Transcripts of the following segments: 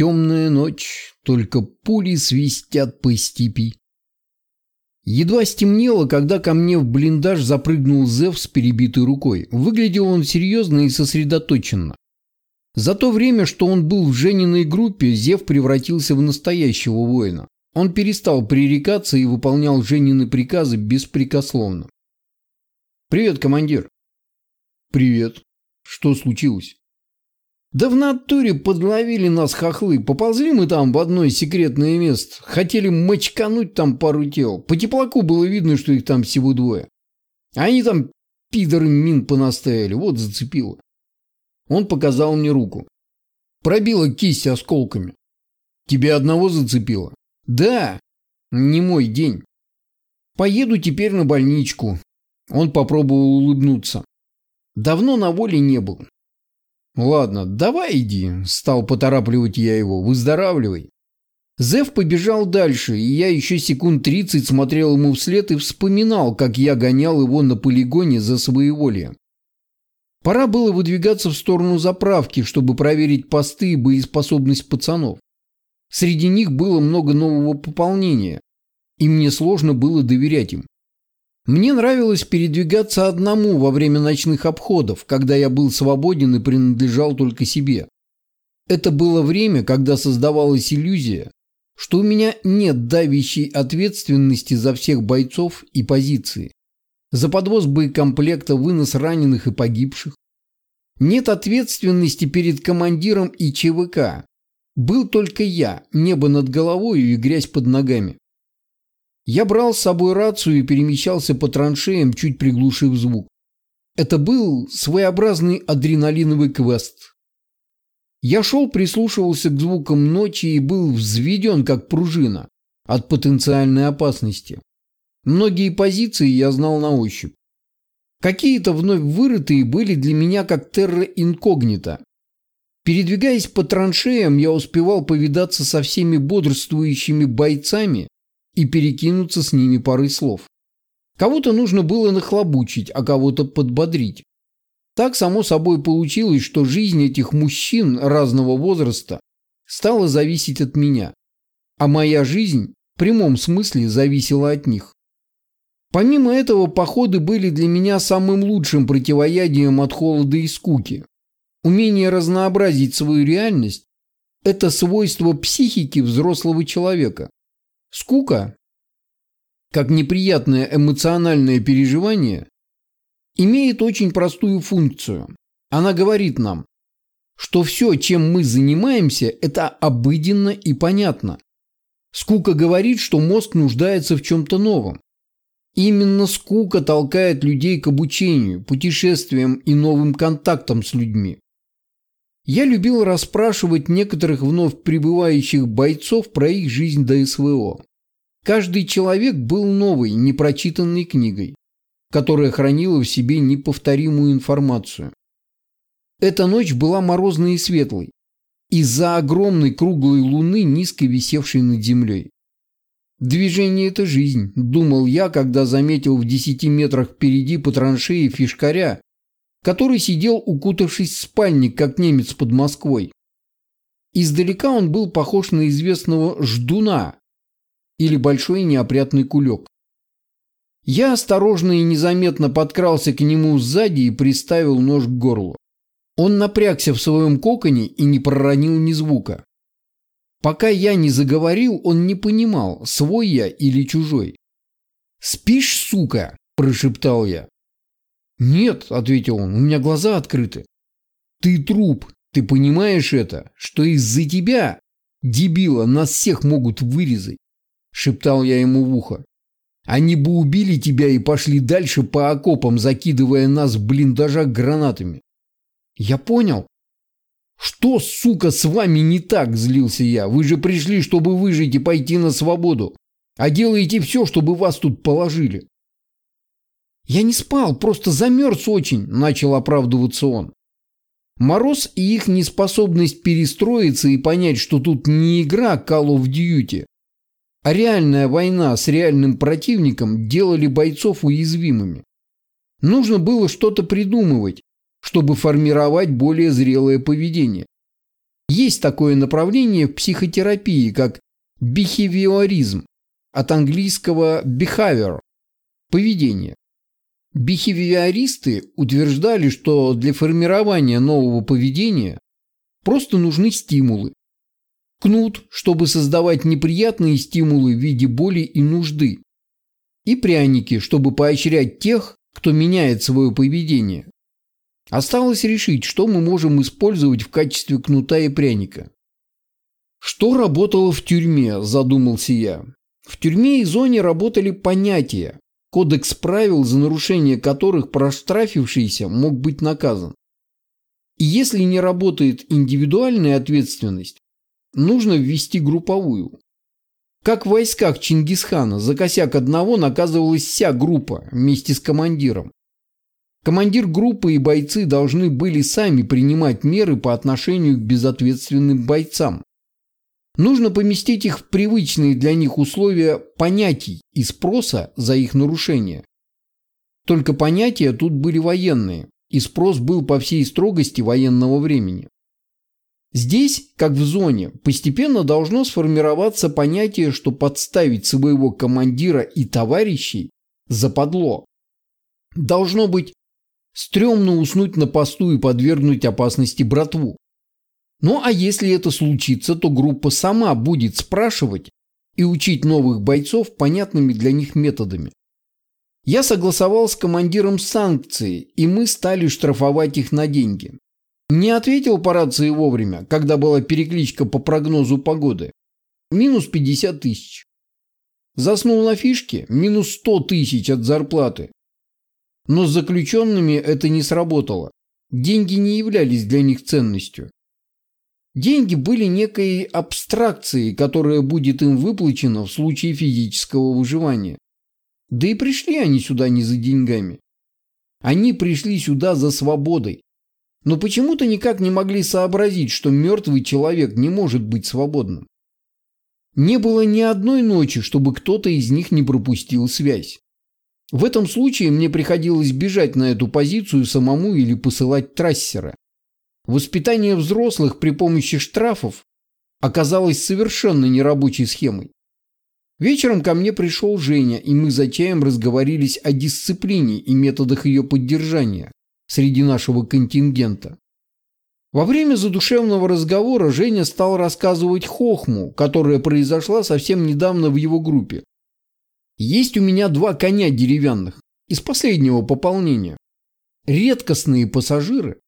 темная ночь, только пули свистят по степи. Едва стемнело, когда ко мне в блиндаж запрыгнул Зев с перебитой рукой. Выглядел он серьезно и сосредоточенно. За то время, что он был в Жениной группе, Зев превратился в настоящего воина. Он перестал пререкаться и выполнял Женины приказы беспрекословно. «Привет, командир». «Привет. Что случилось?» Да в натуре подловили нас хохлы. Поползли мы там в одно секретное место. Хотели мочкануть там пару тел. По теплаку было видно, что их там всего двое. Они там пидоры мин понастояли. Вот зацепило. Он показал мне руку. Пробила кисть осколками. Тебе одного зацепило? Да. Не мой день. Поеду теперь на больничку. Он попробовал улыбнуться. Давно на воле не был. «Ладно, давай иди», – стал поторапливать я его, – «выздоравливай». Зев побежал дальше, и я еще секунд тридцать смотрел ему вслед и вспоминал, как я гонял его на полигоне за своеволие. Пора было выдвигаться в сторону заправки, чтобы проверить посты и боеспособность пацанов. Среди них было много нового пополнения, и мне сложно было доверять им. Мне нравилось передвигаться одному во время ночных обходов, когда я был свободен и принадлежал только себе. Это было время, когда создавалась иллюзия, что у меня нет давящей ответственности за всех бойцов и позиции. За подвоз боекомплекта, вынос раненых и погибших. Нет ответственности перед командиром и ЧВК. Был только я, небо над головой и грязь под ногами. Я брал с собой рацию и перемещался по траншеям, чуть приглушив звук. Это был своеобразный адреналиновый квест. Я шел, прислушивался к звукам ночи и был взведен, как пружина, от потенциальной опасности. Многие позиции я знал на ощупь. Какие-то вновь вырытые были для меня как терра инкогнито. Передвигаясь по траншеям, я успевал повидаться со всеми бодрствующими бойцами и перекинуться с ними парой слов. Кого-то нужно было нахлобучить, а кого-то подбодрить. Так само собой получилось, что жизнь этих мужчин разного возраста стала зависеть от меня, а моя жизнь в прямом смысле зависела от них. Помимо этого, походы были для меня самым лучшим противоядием от холода и скуки. Умение разнообразить свою реальность – это свойство психики взрослого человека. Скука, как неприятное эмоциональное переживание, имеет очень простую функцию. Она говорит нам, что все, чем мы занимаемся, это обыденно и понятно. Скука говорит, что мозг нуждается в чем-то новом. Именно скука толкает людей к обучению, путешествиям и новым контактам с людьми. Я любил расспрашивать некоторых вновь прибывающих бойцов про их жизнь до СВО. Каждый человек был новой, непрочитанной книгой, которая хранила в себе неповторимую информацию. Эта ночь была морозной и светлой, из-за огромной круглой луны, низко висевшей над землей. Движение – это жизнь, думал я, когда заметил в десяти метрах впереди по траншеи фишкаря, который сидел, укутавшись в спальник, как немец под Москвой. Издалека он был похож на известного ждуна или большой неопрятный кулек. Я осторожно и незаметно подкрался к нему сзади и приставил нож к горлу. Он напрягся в своем коконе и не проронил ни звука. Пока я не заговорил, он не понимал, свой я или чужой. «Спишь, сука?» – прошептал я. «Нет», – ответил он, – «у меня глаза открыты». «Ты труп, ты понимаешь это, что из-за тебя, дебила, нас всех могут вырезать?» – шептал я ему в ухо. «Они бы убили тебя и пошли дальше по окопам, закидывая нас в блиндажах гранатами». «Я понял». «Что, сука, с вами не так?» – злился я. «Вы же пришли, чтобы выжить и пойти на свободу, а делаете все, чтобы вас тут положили». «Я не спал, просто замерз очень», – начал оправдываться он. Мороз и их неспособность перестроиться и понять, что тут не игра Call of Duty, а реальная война с реальным противником делали бойцов уязвимыми. Нужно было что-то придумывать, чтобы формировать более зрелое поведение. Есть такое направление в психотерапии, как бихевиоризм, от английского behavior – поведение. Бихевиористы утверждали, что для формирования нового поведения просто нужны стимулы. Кнут, чтобы создавать неприятные стимулы в виде боли и нужды. И пряники, чтобы поощрять тех, кто меняет свое поведение. Осталось решить, что мы можем использовать в качестве кнута и пряника. Что работало в тюрьме, задумался я. В тюрьме и зоне работали понятия, кодекс правил, за нарушение которых проштрафившийся мог быть наказан. И если не работает индивидуальная ответственность, нужно ввести групповую. Как в войсках Чингисхана за косяк одного наказывалась вся группа вместе с командиром. Командир группы и бойцы должны были сами принимать меры по отношению к безответственным бойцам. Нужно поместить их в привычные для них условия понятий и спроса за их нарушение. Только понятия тут были военные, и спрос был по всей строгости военного времени. Здесь, как в зоне, постепенно должно сформироваться понятие, что подставить своего командира и товарищей западло. Должно быть стрёмно уснуть на посту и подвергнуть опасности братву. Ну а если это случится, то группа сама будет спрашивать и учить новых бойцов понятными для них методами. Я согласовал с командиром санкции, и мы стали штрафовать их на деньги. Не ответил по рации вовремя, когда была перекличка по прогнозу погоды. Минус 50 тысяч. Заснул на фишке – минус 100 тысяч от зарплаты. Но с заключенными это не сработало. Деньги не являлись для них ценностью. Деньги были некой абстракцией, которая будет им выплачена в случае физического выживания. Да и пришли они сюда не за деньгами. Они пришли сюда за свободой. Но почему-то никак не могли сообразить, что мертвый человек не может быть свободным. Не было ни одной ночи, чтобы кто-то из них не пропустил связь. В этом случае мне приходилось бежать на эту позицию самому или посылать трассера. Воспитание взрослых при помощи штрафов оказалось совершенно нерабочей схемой. Вечером ко мне пришел Женя, и мы за чаем разговорились о дисциплине и методах ее поддержания среди нашего контингента. Во время задушевного разговора Женя стал рассказывать хохму, которая произошла совсем недавно в его группе. Есть у меня два коня деревянных из последнего пополнения. Редкостные пассажиры,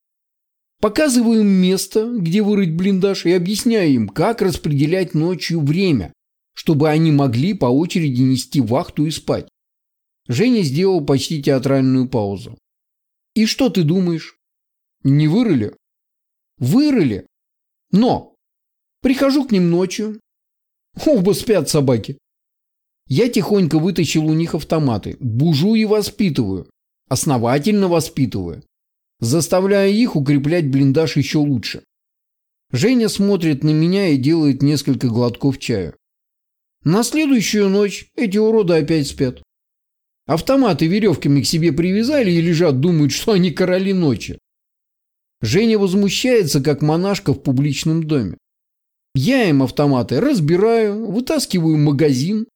Показываю им место, где вырыть блиндаж, и объясняю им, как распределять ночью время, чтобы они могли по очереди нести вахту и спать. Женя сделал почти театральную паузу. «И что ты думаешь? Не вырыли?» «Вырыли. Но прихожу к ним ночью. Оба спят собаки. Я тихонько вытащил у них автоматы, бужу и воспитываю. Основательно воспитываю заставляя их укреплять блиндаж еще лучше. Женя смотрит на меня и делает несколько глотков чая. На следующую ночь эти уроды опять спят. Автоматы веревками к себе привязали и лежат, думают, что они короли ночи. Женя возмущается, как монашка в публичном доме. Я им автоматы разбираю, вытаскиваю магазин,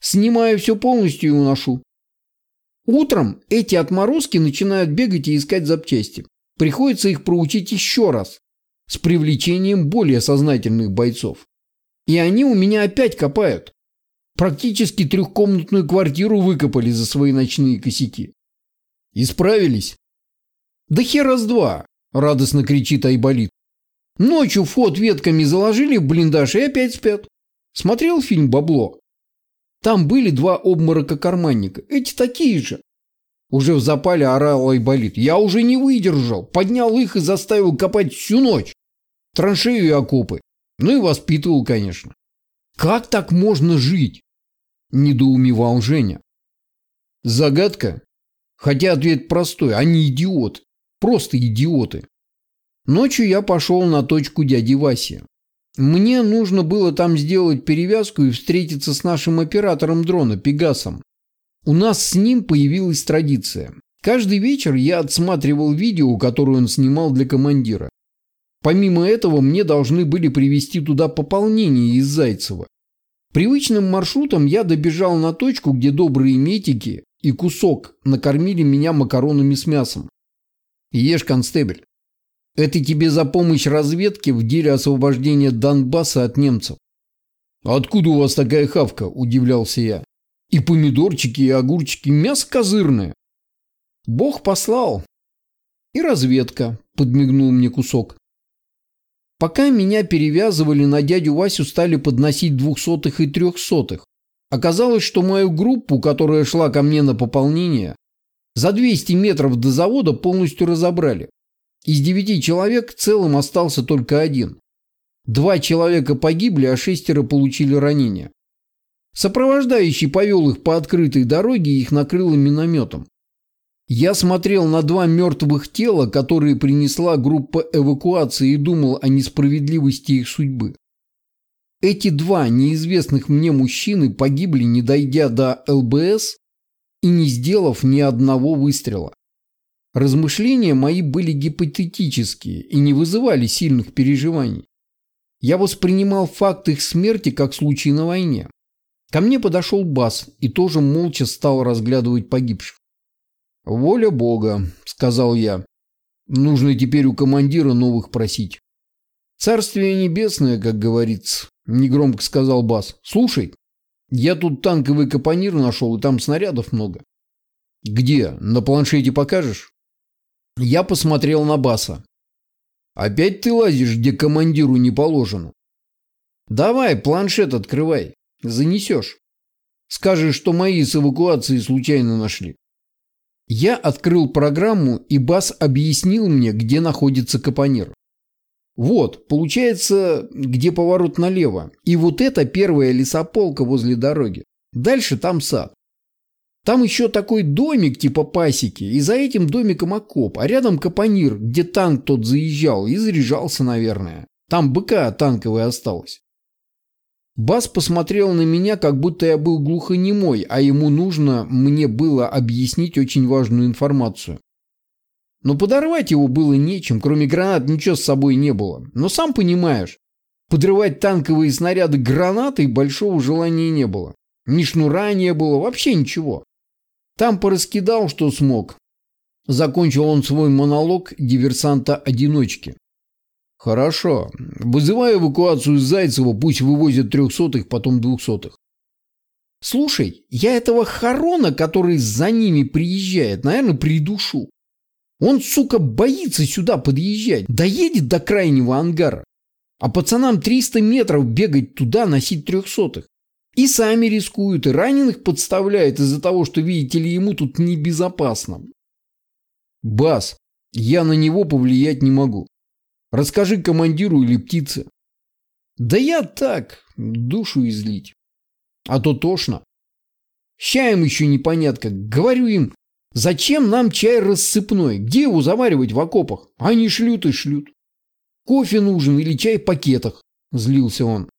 снимаю все полностью и уношу. Утром эти отморозки начинают бегать и искать запчасти. Приходится их проучить еще раз, с привлечением более сознательных бойцов. И они у меня опять копают. Практически трехкомнатную квартиру выкопали за свои ночные косяки. Исправились? Да хера с два, радостно кричит Айболит. Ночью вход ветками заложили в блиндаж и опять спят. Смотрел фильм «Бабло»? Там были два обморока карманника. Эти такие же. Уже в запале орал Айболит. Я уже не выдержал. Поднял их и заставил копать всю ночь. Траншею и окопы. Ну и воспитывал, конечно. Как так можно жить? Недоумевал Женя. Загадка? Хотя ответ простой. Они идиоты. Просто идиоты. Ночью я пошел на точку дяди Васи. Мне нужно было там сделать перевязку и встретиться с нашим оператором дрона Пегасом. У нас с ним появилась традиция. Каждый вечер я отсматривал видео, которое он снимал для командира. Помимо этого, мне должны были привезти туда пополнение из Зайцева. Привычным маршрутом я добежал на точку, где добрые метики и кусок накормили меня макаронами с мясом. Ешь, констебель. Это тебе за помощь разведке в деле освобождения Донбасса от немцев. «Откуда у вас такая хавка?» – удивлялся я. «И помидорчики, и огурчики, мясо козырное». «Бог послал». «И разведка», – подмигнул мне кусок. Пока меня перевязывали, на дядю Васю стали подносить двухсотых и трехсотых. Оказалось, что мою группу, которая шла ко мне на пополнение, за 200 метров до завода полностью разобрали. Из девяти человек целым остался только один. Два человека погибли, а шестеро получили ранения. Сопровождающий повел их по открытой дороге и их накрыло минометом. Я смотрел на два мертвых тела, которые принесла группа эвакуации и думал о несправедливости их судьбы. Эти два неизвестных мне мужчины погибли, не дойдя до ЛБС и не сделав ни одного выстрела. Размышления мои были гипотетические и не вызывали сильных переживаний. Я воспринимал факт их смерти как случай на войне. Ко мне подошел Бас и тоже молча стал разглядывать погибших. «Воля Бога», — сказал я. «Нужно теперь у командира новых просить». «Царствие небесное, как говорится», — негромко сказал Бас. «Слушай, я тут танковый капонир нашел, и там снарядов много». «Где? На планшете покажешь?» Я посмотрел на Баса. «Опять ты лазишь, где командиру не положено?» «Давай, планшет открывай. Занесешь. Скажешь, что мои с эвакуацией случайно нашли». Я открыл программу, и Бас объяснил мне, где находится капонир. Вот, получается, где поворот налево. И вот это первая лесополка возле дороги. Дальше там сад. Там еще такой домик типа пасеки, и за этим домиком окоп, а рядом капонир, где танк тот заезжал и заряжался, наверное. Там быка танковая осталась. Бас посмотрел на меня, как будто я был глухонемой, а ему нужно мне было объяснить очень важную информацию. Но подорвать его было нечем, кроме гранат ничего с собой не было. Но сам понимаешь, подрывать танковые снаряды гранатой большого желания не было. Ни шнура не было, вообще ничего. Там пораскидал, что смог. Закончил он свой монолог диверсанта-одиночки. Хорошо. Вызывай эвакуацию Зайцева, пусть вывозят трехсотых, потом двухсотых. Слушай, я этого Харона, который за ними приезжает, наверное, придушу. Он, сука, боится сюда подъезжать. Доедет до крайнего ангара. А пацанам 300 метров бегать туда, носить трехсотых. И сами рискуют, и раненых подставляют из-за того, что, видите ли, ему тут небезопасно. Бас, я на него повлиять не могу. Расскажи командиру или птице. Да я так, душу излить. А то тошно. Чаем еще непонятно. Говорю им, зачем нам чай рассыпной? Где его заваривать в окопах? Они шлют и шлют. Кофе нужен или чай в пакетах, злился он.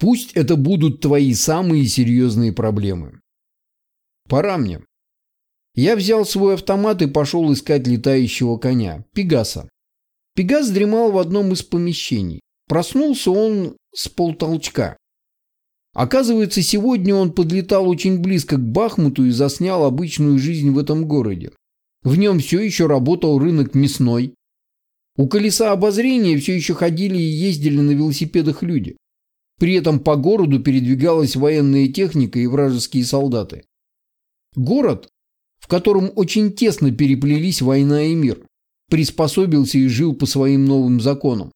Пусть это будут твои самые серьезные проблемы. Пора мне. Я взял свой автомат и пошел искать летающего коня, Пегаса. Пегас дремал в одном из помещений. Проснулся он с полтолчка. Оказывается, сегодня он подлетал очень близко к Бахмуту и заснял обычную жизнь в этом городе. В нем все еще работал рынок мясной. У колеса обозрения все еще ходили и ездили на велосипедах люди. При этом по городу передвигалась военная техника и вражеские солдаты. Город, в котором очень тесно переплелись война и мир приспособился и жил по своим новым законам.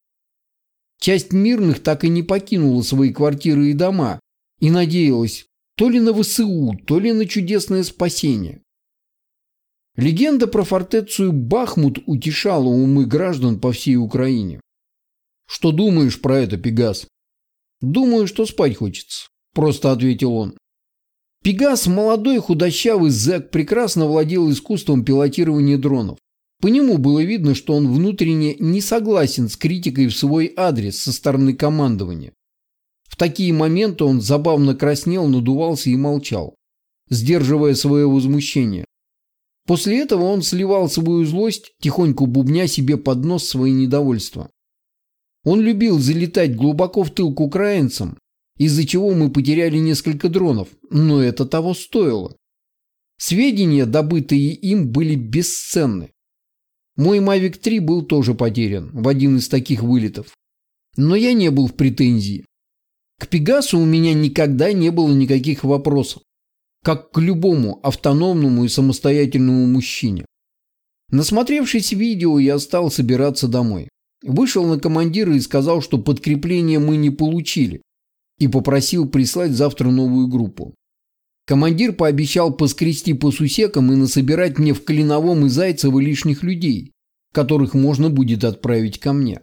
Часть мирных так и не покинула свои квартиры и дома и надеялась то ли на ВСУ, то ли на чудесное спасение. Легенда про фортецию Бахмут утешала умы граждан по всей Украине. «Что думаешь про это, Пегас?» «Думаю, что спать хочется», – просто ответил он. Пегас, молодой худощавый зэк, прекрасно владел искусством пилотирования дронов. По нему было видно, что он внутренне не согласен с критикой в свой адрес со стороны командования. В такие моменты он забавно краснел, надувался и молчал, сдерживая свое возмущение. После этого он сливал свою злость, тихонько бубня себе под нос свои недовольства. Он любил залетать глубоко в тыл к украинцам, из-за чего мы потеряли несколько дронов, но это того стоило. Сведения, добытые им, были бесценны. Мой Mavic 3 был тоже потерян в один из таких вылетов. Но я не был в претензии. К Пегасу у меня никогда не было никаких вопросов, как к любому автономному и самостоятельному мужчине. Насмотревшись видео, я стал собираться домой. Вышел на командира и сказал, что подкрепление мы не получили, и попросил прислать завтра новую группу. Командир пообещал поскрести по сусекам и насобирать мне в Клиновом и Зайцево лишних людей, которых можно будет отправить ко мне.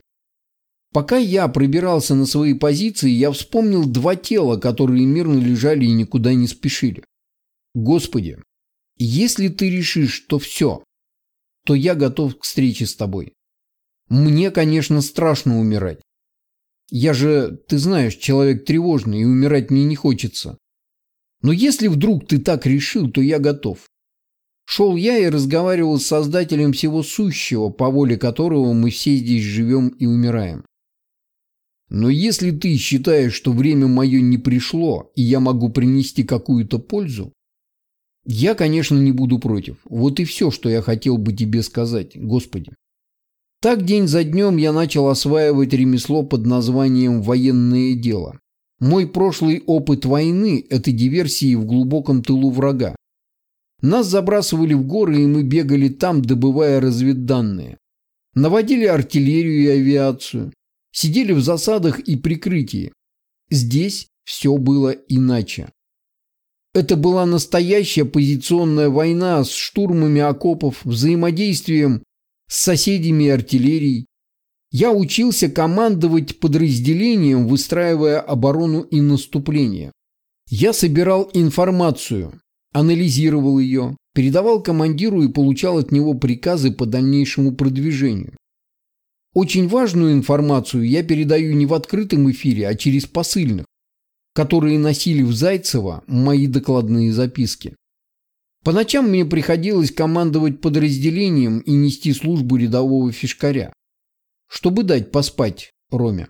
Пока я пробирался на свои позиции, я вспомнил два тела, которые мирно лежали и никуда не спешили. Господи, если ты решишь, что все, то я готов к встрече с тобой. Мне, конечно, страшно умирать. Я же, ты знаешь, человек тревожный, и умирать мне не хочется. Но если вдруг ты так решил, то я готов. Шел я и разговаривал с Создателем всего сущего, по воле которого мы все здесь живем и умираем. Но если ты считаешь, что время мое не пришло, и я могу принести какую-то пользу, я, конечно, не буду против. Вот и все, что я хотел бы тебе сказать, Господи. Так день за днем я начал осваивать ремесло под названием «военное дело». Мой прошлый опыт войны – это диверсии в глубоком тылу врага. Нас забрасывали в горы, и мы бегали там, добывая разведданные. Наводили артиллерию и авиацию. Сидели в засадах и прикрытии. Здесь все было иначе. Это была настоящая позиционная война с штурмами окопов, взаимодействием с соседями и артиллерией. Я учился командовать подразделением, выстраивая оборону и наступление. Я собирал информацию, анализировал ее, передавал командиру и получал от него приказы по дальнейшему продвижению. Очень важную информацию я передаю не в открытом эфире, а через посыльных, которые носили в Зайцево мои докладные записки. По ночам мне приходилось командовать подразделением и нести службу рядового фишкаря, чтобы дать поспать Роме.